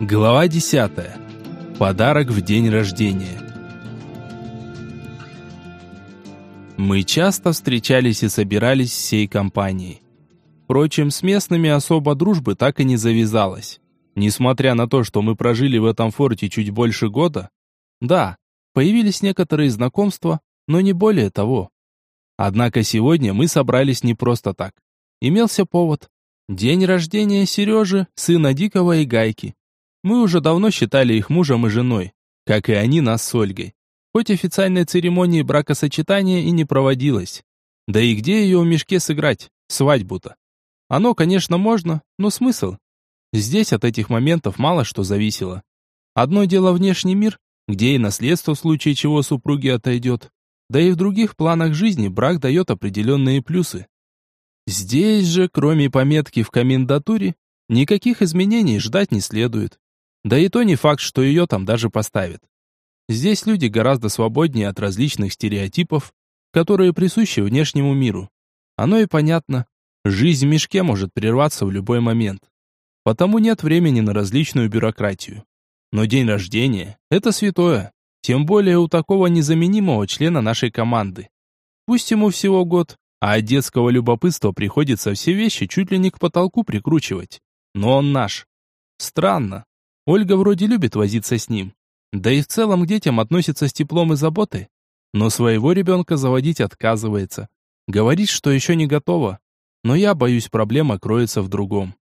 Глава 10. Подарок в день рождения. Мы часто встречались и собирались всей компанией. Впрочем, с местными особо дружбы так и не завязалось. Несмотря на то, что мы прожили в этом форте чуть больше года, да, появились некоторые знакомства, но не более того. Однако сегодня мы собрались не просто так. Имелся повод. День рождения Сережи, сына Дикого и Гайки. Мы уже давно считали их мужем и женой, как и они нас с Ольгой. Хоть официальной церемонии бракосочетания и не проводилось. Да и где ее в мешке сыграть? Свадьбу-то. Оно, конечно, можно, но смысл? Здесь от этих моментов мало что зависело. Одно дело внешний мир, где и наследство в случае чего супруги отойдет. Да и в других планах жизни брак дает определенные плюсы. Здесь же, кроме пометки в комендатуре, никаких изменений ждать не следует. Да и то не факт, что ее там даже поставят. Здесь люди гораздо свободнее от различных стереотипов, которые присущи внешнему миру. Оно и понятно. Жизнь в мешке может прерваться в любой момент. Потому нет времени на различную бюрократию. Но день рождения – это святое. Тем более у такого незаменимого члена нашей команды. Пусть ему всего год, а от детского любопытства приходится все вещи чуть ли не к потолку прикручивать. Но он наш. Странно, Ольга вроде любит возиться с ним. Да и в целом к детям относится с теплом и заботой. Но своего ребенка заводить отказывается. Говорит, что еще не готова. Но я боюсь, проблема кроется в другом.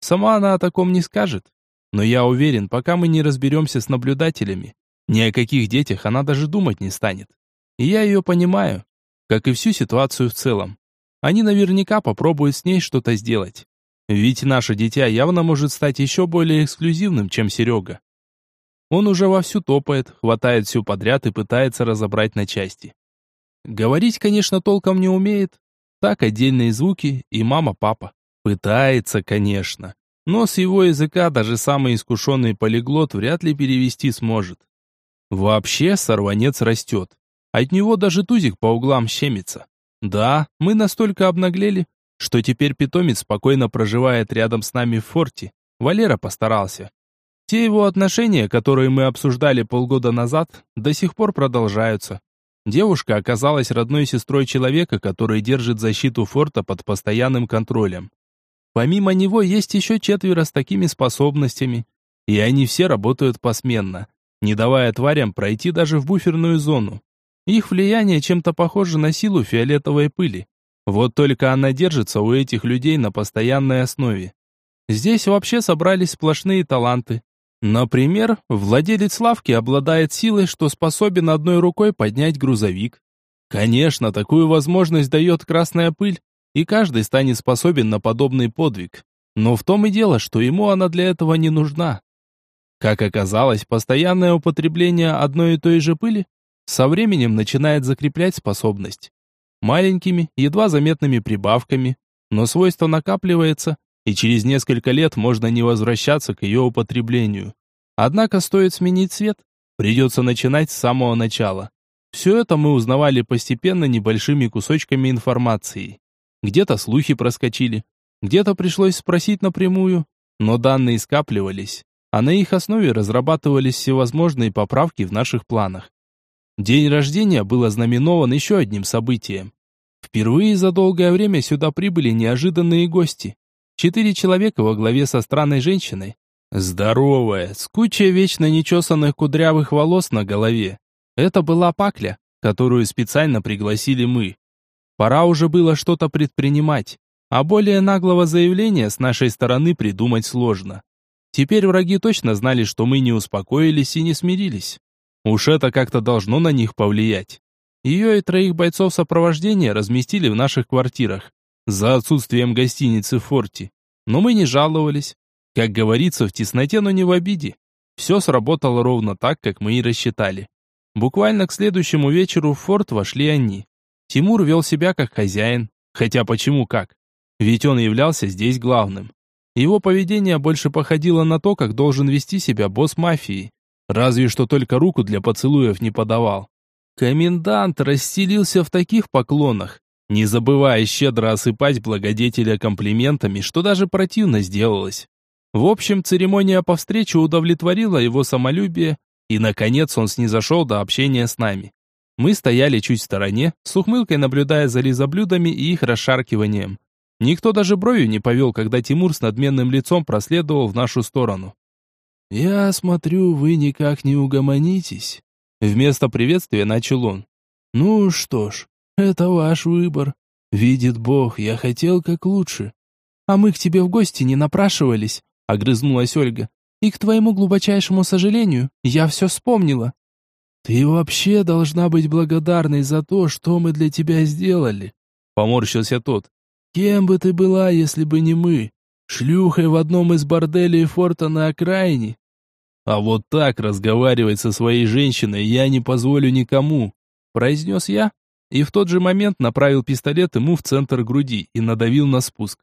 Сама она о таком не скажет. Но я уверен, пока мы не разберемся с наблюдателями, ни о каких детях она даже думать не станет. И я ее понимаю, как и всю ситуацию в целом. Они наверняка попробуют с ней что-то сделать. Ведь наше дитя явно может стать еще более эксклюзивным, чем Серега. Он уже вовсю топает, хватает все подряд и пытается разобрать на части. Говорить, конечно, толком не умеет. Так отдельные звуки и мама-папа. Пытается, конечно. Но с его языка даже самый искушенный полиглот вряд ли перевести сможет. Вообще сорванец растет. От него даже тузик по углам щемится. Да, мы настолько обнаглели, что теперь питомец спокойно проживает рядом с нами в форте. Валера постарался. Те его отношения, которые мы обсуждали полгода назад, до сих пор продолжаются. Девушка оказалась родной сестрой человека, который держит защиту форта под постоянным контролем. Помимо него есть еще четверо с такими способностями, и они все работают посменно, не давая тварям пройти даже в буферную зону. Их влияние чем-то похоже на силу фиолетовой пыли. Вот только она держится у этих людей на постоянной основе. Здесь вообще собрались сплошные таланты. Например, владелец лавки обладает силой, что способен одной рукой поднять грузовик. Конечно, такую возможность дает красная пыль, и каждый станет способен на подобный подвиг. Но в том и дело, что ему она для этого не нужна. Как оказалось, постоянное употребление одной и той же пыли со временем начинает закреплять способность маленькими, едва заметными прибавками, но свойство накапливается, и через несколько лет можно не возвращаться к ее употреблению. Однако стоит сменить цвет, придется начинать с самого начала. Все это мы узнавали постепенно небольшими кусочками информации. Где-то слухи проскочили, где-то пришлось спросить напрямую, но данные скапливались, а на их основе разрабатывались всевозможные поправки в наших планах. День рождения был ознаменован еще одним событием. Впервые за долгое время сюда прибыли неожиданные гости. Четыре человека во главе со странной женщиной. Здоровая, с кучей вечно нечесанных кудрявых волос на голове. Это была Пакля, которую специально пригласили мы. Пора уже было что-то предпринимать, а более наглого заявления с нашей стороны придумать сложно. Теперь враги точно знали, что мы не успокоились и не смирились. Уж это как-то должно на них повлиять. Ее и троих бойцов сопровождения разместили в наших квартирах, за отсутствием гостиницы в форте. Но мы не жаловались. Как говорится, в тесноте, но не в обиде. Все сработало ровно так, как мы и рассчитали. Буквально к следующему вечеру в форт вошли они. Тимур вел себя как хозяин. Хотя почему как? Ведь он являлся здесь главным. Его поведение больше походило на то, как должен вести себя босс мафии. Разве что только руку для поцелуев не подавал. Комендант расстелился в таких поклонах, не забывая щедро осыпать благодетеля комплиментами, что даже противно сделалось. В общем, церемония по встрече удовлетворила его самолюбие, и, наконец, он снизошел до общения с нами. Мы стояли чуть в стороне, с ухмылкой наблюдая за лизоблюдами и их расшаркиванием. Никто даже бровью не повел, когда Тимур с надменным лицом проследовал в нашу сторону. «Я смотрю, вы никак не угомонитесь». Вместо приветствия начал он. «Ну что ж, это ваш выбор. Видит Бог, я хотел как лучше». «А мы к тебе в гости не напрашивались», — огрызнулась Ольга. «И к твоему глубочайшему сожалению, я все вспомнила». «Ты вообще должна быть благодарной за то, что мы для тебя сделали», — поморщился тот. «Кем бы ты была, если бы не мы? Шлюхой в одном из борделей форта на окраине?» «А вот так разговаривать со своей женщиной я не позволю никому», — произнес я, и в тот же момент направил пистолет ему в центр груди и надавил на спуск.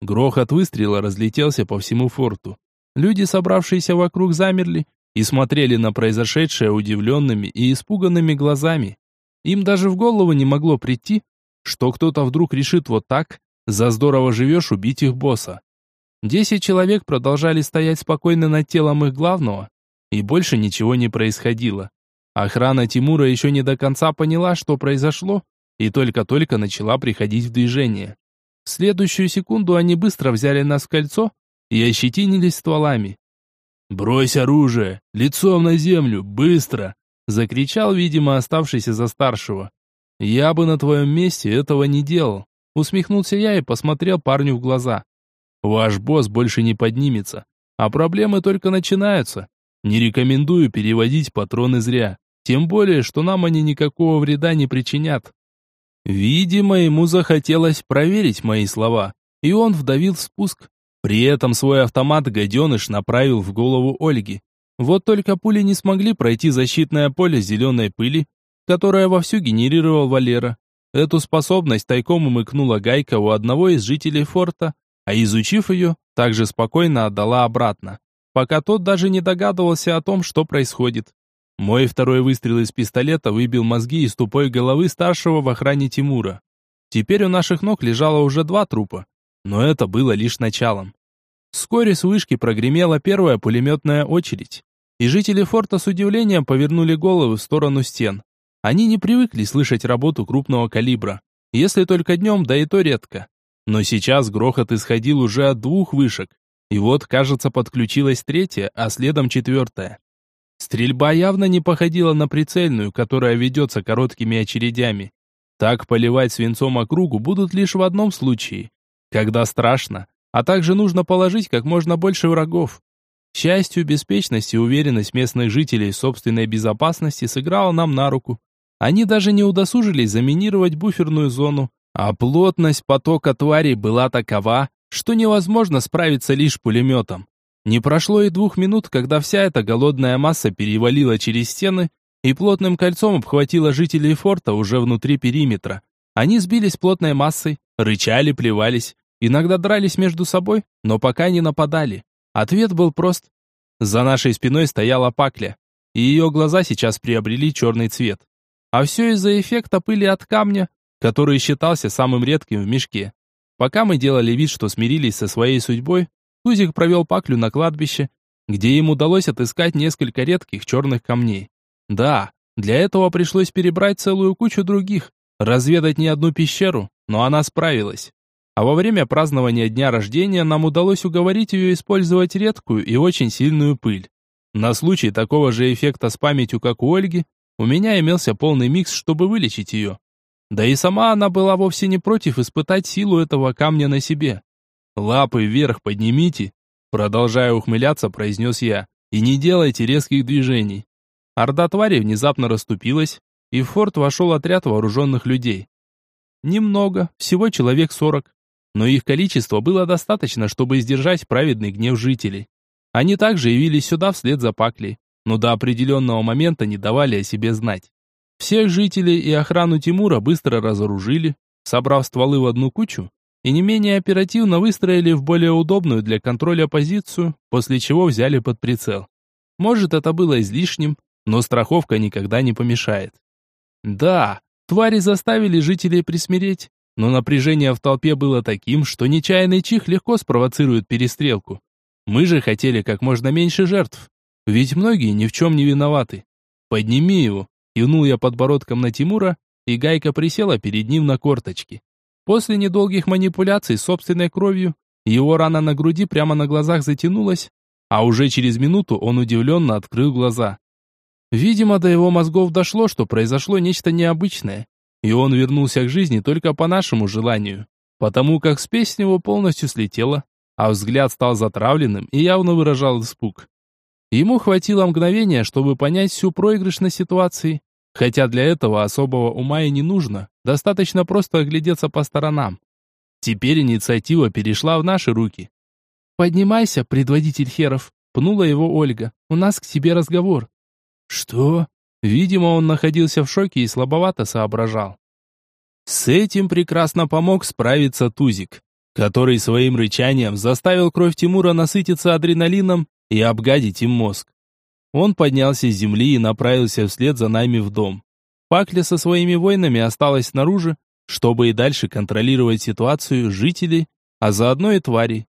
Грохот выстрела разлетелся по всему форту. Люди, собравшиеся вокруг, замерли и смотрели на произошедшее удивленными и испуганными глазами. Им даже в голову не могло прийти, что кто-то вдруг решит вот так, за здорово живешь, убить их босса. Десять человек продолжали стоять спокойно над телом их главного, и больше ничего не происходило. Охрана Тимура еще не до конца поняла, что произошло, и только-только начала приходить в движение. В следующую секунду они быстро взяли нас в кольцо и ощетинились стволами. «Брось оружие! Лицом на землю! Быстро!» Закричал, видимо, оставшийся за старшего. «Я бы на твоем месте этого не делал!» Усмехнулся я и посмотрел парню в глаза. «Ваш босс больше не поднимется, а проблемы только начинаются. Не рекомендую переводить патроны зря, тем более, что нам они никакого вреда не причинят». Видимо, ему захотелось проверить мои слова, и он вдавил спуск, при этом свой автомат гаденыш направил в голову Ольги. Вот только пули не смогли пройти защитное поле зеленой пыли, которое вовсю генерировал Валера. Эту способность тайком умыкнула Гайка у одного из жителей форта, а изучив ее, также спокойно отдала обратно, пока тот даже не догадывался о том, что происходит. Мой второй выстрел из пистолета выбил мозги из тупой головы старшего в охране Тимура. Теперь у наших ног лежало уже два трупа, но это было лишь началом. Вскоре с вышки прогремела первая пулеметная очередь, и жители форта с удивлением повернули головы в сторону стен. Они не привыкли слышать работу крупного калибра, если только днем, да и то редко. Но сейчас грохот исходил уже от двух вышек, и вот, кажется, подключилась третья, а следом четвертая. Стрельба явно не походила на прицельную, которая ведется короткими очередями. Так поливать свинцом округу будут лишь в одном случае, когда страшно, а также нужно положить как можно больше врагов. К счастью, беспечность и уверенность местных жителей в собственной безопасности сыграла нам на руку. Они даже не удосужились заминировать буферную зону, а плотность потока тварей была такова, что невозможно справиться лишь пулеметом. Не прошло и двух минут, когда вся эта голодная масса перевалила через стены и плотным кольцом обхватила жителей форта уже внутри периметра. Они сбились плотной массой, рычали, плевались, Иногда дрались между собой, но пока не нападали. Ответ был прост. За нашей спиной стояла Пакля, и ее глаза сейчас приобрели черный цвет. А все из-за эффекта пыли от камня, который считался самым редким в мешке. Пока мы делали вид, что смирились со своей судьбой, Тузик провел Паклю на кладбище, где им удалось отыскать несколько редких черных камней. Да, для этого пришлось перебрать целую кучу других, разведать не одну пещеру, но она справилась а во время празднования дня рождения нам удалось уговорить ее использовать редкую и очень сильную пыль. На случай такого же эффекта с памятью, как у Ольги, у меня имелся полный микс, чтобы вылечить ее. Да и сама она была вовсе не против испытать силу этого камня на себе. «Лапы вверх поднимите», продолжая ухмыляться, произнес я, «и не делайте резких движений». Орда твари внезапно расступилась, и в форт вошел отряд вооруженных людей. Немного, всего человек сорок но их количество было достаточно, чтобы сдержать праведный гнев жителей. Они также явились сюда вслед за Паклей, но до определенного момента не давали о себе знать. Всех жителей и охрану Тимура быстро разоружили, собрав стволы в одну кучу, и не менее оперативно выстроили в более удобную для контроля позицию, после чего взяли под прицел. Может, это было излишним, но страховка никогда не помешает. Да, твари заставили жителей присмиреть, но напряжение в толпе было таким, что нечаянный чих легко спровоцирует перестрелку. Мы же хотели как можно меньше жертв. Ведь многие ни в чем не виноваты. Подними его, кивнул я подбородком на Тимура, и Гайка присела перед ним на корточки. После недолгих манипуляций собственной кровью, его рана на груди прямо на глазах затянулась, а уже через минуту он удивленно открыл глаза. Видимо, до его мозгов дошло, что произошло нечто необычное, и он вернулся к жизни только по нашему желанию, потому как спесь с него полностью слетела, а взгляд стал затравленным и явно выражал испуг. Ему хватило мгновения, чтобы понять всю проигрышность ситуации, хотя для этого особого ума и не нужно, достаточно просто оглядеться по сторонам. Теперь инициатива перешла в наши руки. «Поднимайся, предводитель херов», — пнула его Ольга. «У нас к тебе разговор». «Что?» Видимо, он находился в шоке и слабовато соображал. С этим прекрасно помог справиться Тузик, который своим рычанием заставил кровь Тимура насытиться адреналином и обгадить им мозг. Он поднялся с земли и направился вслед за нами в дом. Пакля со своими воинами осталась снаружи, чтобы и дальше контролировать ситуацию жителей, а заодно и тварей.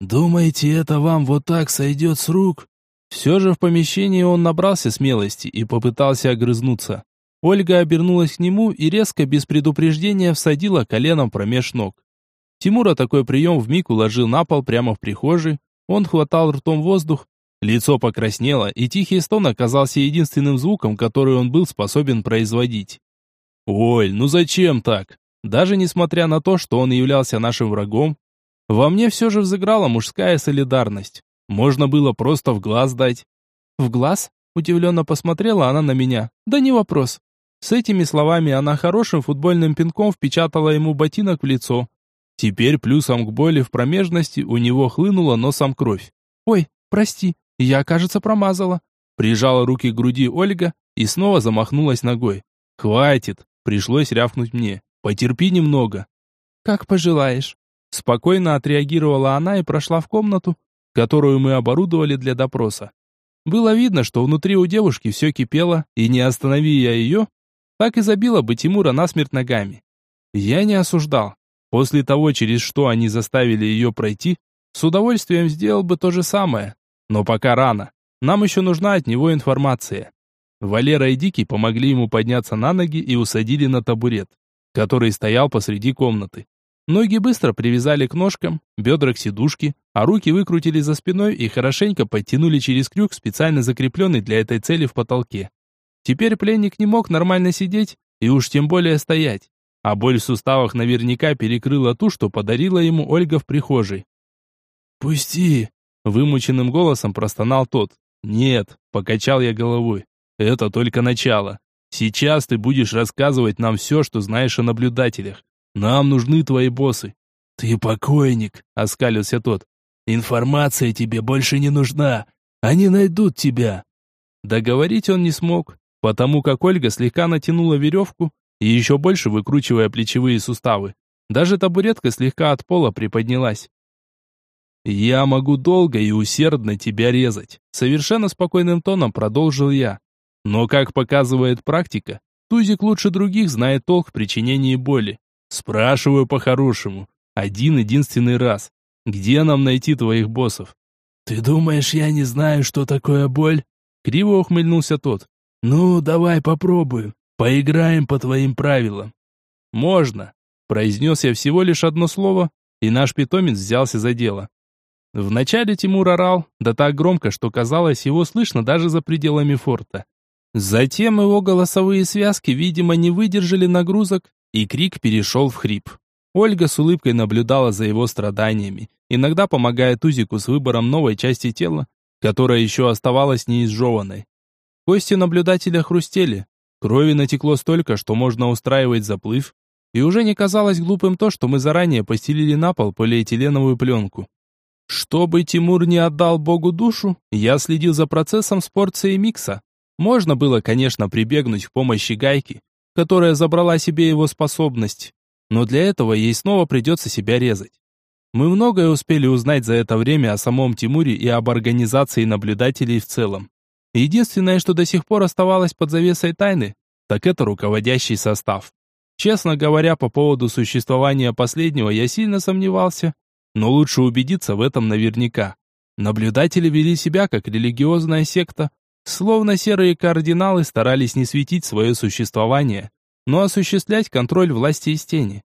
«Думаете, это вам вот так сойдет с рук?» Все же в помещении он набрался смелости и попытался огрызнуться. Ольга обернулась к нему и резко, без предупреждения, всадила коленом промеж ног. Тимура такой прием вмиг уложил на пол прямо в прихожей. Он хватал ртом воздух, лицо покраснело, и тихий стон оказался единственным звуком, который он был способен производить. «Оль, ну зачем так?» Даже несмотря на то, что он являлся нашим врагом, во мне все же взыграла мужская солидарность. Можно было просто в глаз дать. В глаз? Удивленно посмотрела она на меня. Да не вопрос. С этими словами она хорошим футбольным пинком впечатала ему ботинок в лицо. Теперь плюсом к боли в промежности у него хлынула носом кровь. «Ой, прости, я, кажется, промазала». Прижала руки к груди Ольга и снова замахнулась ногой. «Хватит!» Пришлось рявкнуть мне. «Потерпи немного». «Как пожелаешь». Спокойно отреагировала она и прошла в комнату, которую мы оборудовали для допроса. Было видно, что внутри у девушки все кипело, и не останови я ее, так и забила бы Тимура насмерть ногами. Я не осуждал. После того, через что они заставили ее пройти, с удовольствием сделал бы то же самое. Но пока рано. Нам еще нужна от него информация. Валера и Дикий помогли ему подняться на ноги и усадили на табурет, который стоял посреди комнаты. Ноги быстро привязали к ножкам, бедра к сидушке, а руки выкрутили за спиной и хорошенько подтянули через крюк, специально закрепленный для этой цели в потолке. Теперь пленник не мог нормально сидеть и уж тем более стоять, а боль в суставах наверняка перекрыла ту, что подарила ему Ольга в прихожей. «Пусти!» — вымученным голосом простонал тот. «Нет», — покачал я головой, — «это только начало. Сейчас ты будешь рассказывать нам все, что знаешь о наблюдателях. Нам нужны твои боссы». «Ты покойник», — оскалился тот. «Информация тебе больше не нужна. Они найдут тебя». Договорить он не смог, потому как Ольга слегка натянула веревку и еще больше выкручивая плечевые суставы. Даже табуретка слегка от пола приподнялась. «Я могу долго и усердно тебя резать», — совершенно спокойным тоном продолжил я. «Но, как показывает практика, Тузик лучше других знает толк в причинении боли. Спрашиваю по-хорошему. Один единственный раз. Где нам найти твоих боссов? Ты думаешь, я не знаю, что такое боль? Криво ухмыльнулся тот. Ну, давай попробуем. Поиграем по твоим правилам. Можно. Произнес я всего лишь одно слово, и наш питомец взялся за дело. Вначале Тимур орал, да так громко, что казалось, его слышно даже за пределами форта. Затем его голосовые связки, видимо, не выдержали нагрузок, и крик перешел в хрип. Ольга с улыбкой наблюдала за его страданиями, иногда помогая Тузику с выбором новой части тела, которая еще оставалась неизжеванной. Кости наблюдателя хрустели, крови натекло столько, что можно устраивать заплыв, и уже не казалось глупым то, что мы заранее постелили на пол полиэтиленовую пленку. Чтобы Тимур не отдал Богу душу, я следил за процессом с порцией микса. Можно было, конечно, прибегнуть к помощи гайки, которая забрала себе его способность. Но для этого ей снова придется себя резать. Мы многое успели узнать за это время о самом Тимуре и об организации наблюдателей в целом. Единственное, что до сих пор оставалось под завесой тайны, так это руководящий состав. Честно говоря, по поводу существования последнего я сильно сомневался, но лучше убедиться в этом наверняка. Наблюдатели вели себя как религиозная секта, словно серые кардиналы старались не светить свое существование, но осуществлять контроль власти из тени.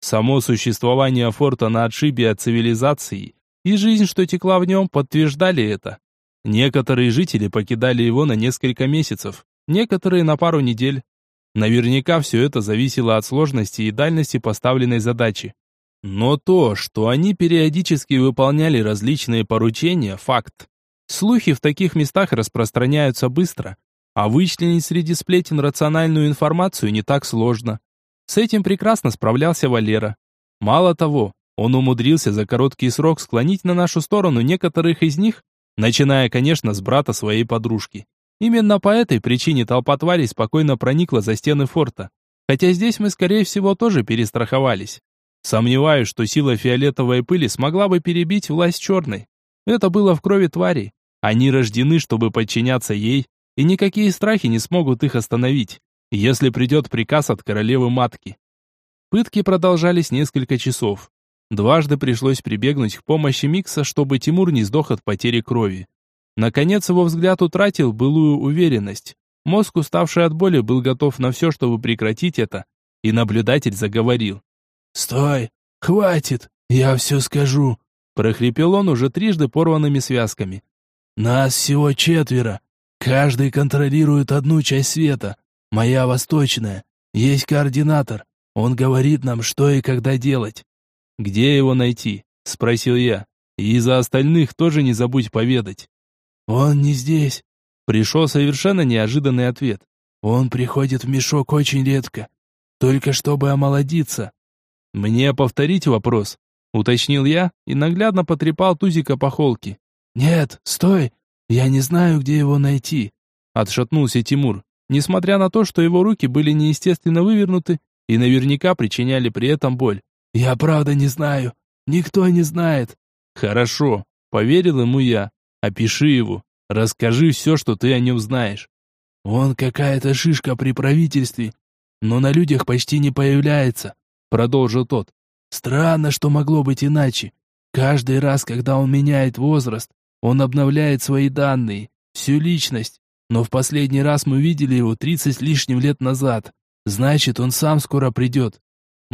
Само существование форта на отшибе от цивилизации и жизнь, что текла в нем, подтверждали это. Некоторые жители покидали его на несколько месяцев, некоторые на пару недель. Наверняка все это зависело от сложности и дальности поставленной задачи. Но то, что они периодически выполняли различные поручения, факт. Слухи в таких местах распространяются быстро, а вычленить среди сплетен рациональную информацию не так сложно. С этим прекрасно справлялся Валера. Мало того, он умудрился за короткий срок склонить на нашу сторону некоторых из них, начиная, конечно, с брата своей подружки. Именно по этой причине толпа тварей спокойно проникла за стены форта. Хотя здесь мы, скорее всего, тоже перестраховались. Сомневаюсь, что сила фиолетовой пыли смогла бы перебить власть черной. Это было в крови тварей. Они рождены, чтобы подчиняться ей, и никакие страхи не смогут их остановить если придет приказ от королевы-матки. Пытки продолжались несколько часов. Дважды пришлось прибегнуть к помощи Микса, чтобы Тимур не сдох от потери крови. Наконец его взгляд утратил былую уверенность. Мозг, уставший от боли, был готов на все, чтобы прекратить это, и наблюдатель заговорил. «Стой! Хватит! Я все скажу!» прохрипел он уже трижды порванными связками. «Нас всего четверо. Каждый контролирует одну часть света. Моя восточная. Есть координатор. Он говорит нам, что и когда делать. Где его найти? Спросил я. И за остальных тоже не забудь поведать. Он не здесь. Пришел совершенно неожиданный ответ. Он приходит в мешок очень редко. Только чтобы омолодиться. Мне повторить вопрос? Уточнил я и наглядно потрепал Тузика по холке. «Нет, стой! Я не знаю, где его найти!» Отшатнулся Тимур несмотря на то, что его руки были неестественно вывернуты и наверняка причиняли при этом боль. «Я правда не знаю. Никто не знает». «Хорошо», — поверил ему я. «Опиши его. Расскажи все, что ты о нем знаешь». «Он какая-то шишка при правительстве, но на людях почти не появляется», — продолжил тот. «Странно, что могло быть иначе. Каждый раз, когда он меняет возраст, он обновляет свои данные, всю личность, но в последний раз мы видели его тридцать с лишним лет назад. Значит, он сам скоро придет».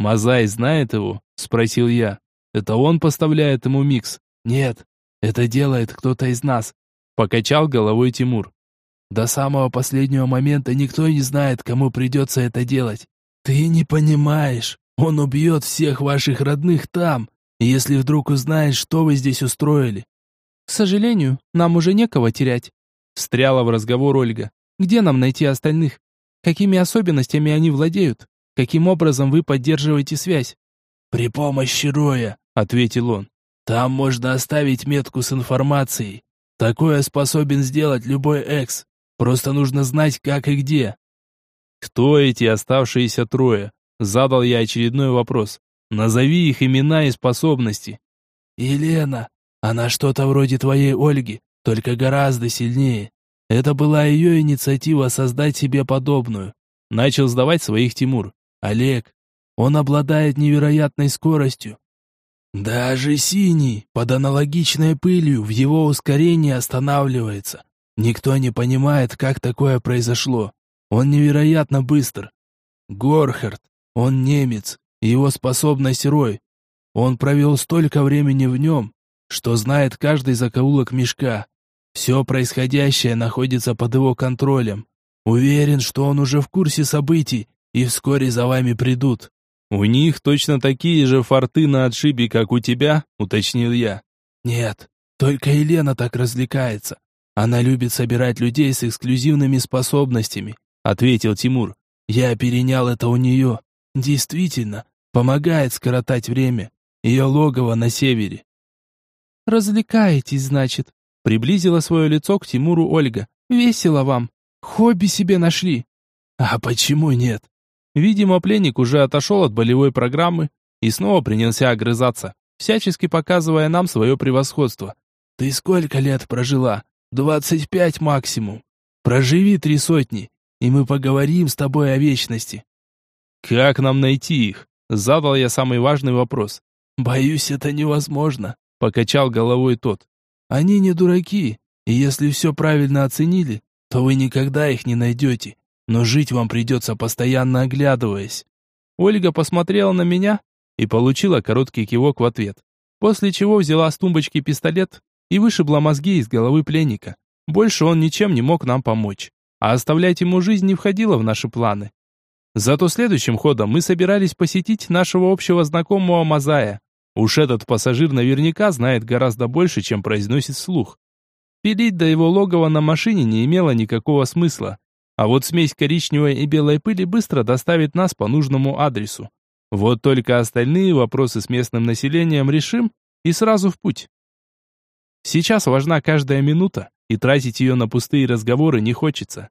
«Мазай знает его?» – спросил я. «Это он поставляет ему микс?» «Нет, это делает кто-то из нас», – покачал головой Тимур. «До самого последнего момента никто не знает, кому придется это делать. Ты не понимаешь, он убьет всех ваших родных там, если вдруг узнает, что вы здесь устроили». «К сожалению, нам уже некого терять», Встряла в разговор Ольга. Где нам найти остальных? Какими особенностями они владеют? Каким образом вы поддерживаете связь? При помощи Роя, ответил он. Там можно оставить метку с информацией. Такое способен сделать любой экс. Просто нужно знать, как и где. Кто эти оставшиеся трое? Задал я очередной вопрос. Назови их имена и способности. Елена. Она что-то вроде твоей Ольги только гораздо сильнее. Это была ее инициатива создать себе подобную. Начал сдавать своих Тимур. Олег, он обладает невероятной скоростью. Даже синий, под аналогичной пылью, в его ускорении останавливается. Никто не понимает, как такое произошло. Он невероятно быстр. Горхард, он немец, его способность рой. Он провел столько времени в нем, что знает каждый закоулок мешка. Все происходящее находится под его контролем. Уверен, что он уже в курсе событий, и вскоре за вами придут». «У них точно такие же форты на отшибе, как у тебя?» — уточнил я. «Нет, только Елена так развлекается. Она любит собирать людей с эксклюзивными способностями», — ответил Тимур. «Я перенял это у нее. Действительно, помогает скоротать время. Ее логово на севере». «Развлекаетесь, значит?» Приблизила свое лицо к Тимуру Ольга. «Весело вам. Хобби себе нашли». «А почему нет?» Видимо, пленник уже отошел от болевой программы и снова принялся огрызаться, всячески показывая нам свое превосходство. «Ты сколько лет прожила? Двадцать пять максимум. Проживи три сотни, и мы поговорим с тобой о вечности». «Как нам найти их?» Задал я самый важный вопрос. «Боюсь, это невозможно», — покачал головой тот. Они не дураки, и если все правильно оценили, то вы никогда их не найдете. Но жить вам придется постоянно оглядываясь. Ольга посмотрела на меня и получила короткий кивок в ответ. После чего взяла с тумбочки пистолет и вышибла мозги из головы пленника. Больше он ничем не мог нам помочь. А оставлять ему жизнь не входило в наши планы. Зато следующим ходом мы собирались посетить нашего общего знакомого Мазая. Уж этот пассажир наверняка знает гораздо больше, чем произносит слух. Пилить до его логова на машине не имело никакого смысла. А вот смесь коричневой и белой пыли быстро доставит нас по нужному адресу. Вот только остальные вопросы с местным населением решим и сразу в путь. Сейчас важна каждая минута, и тратить ее на пустые разговоры не хочется.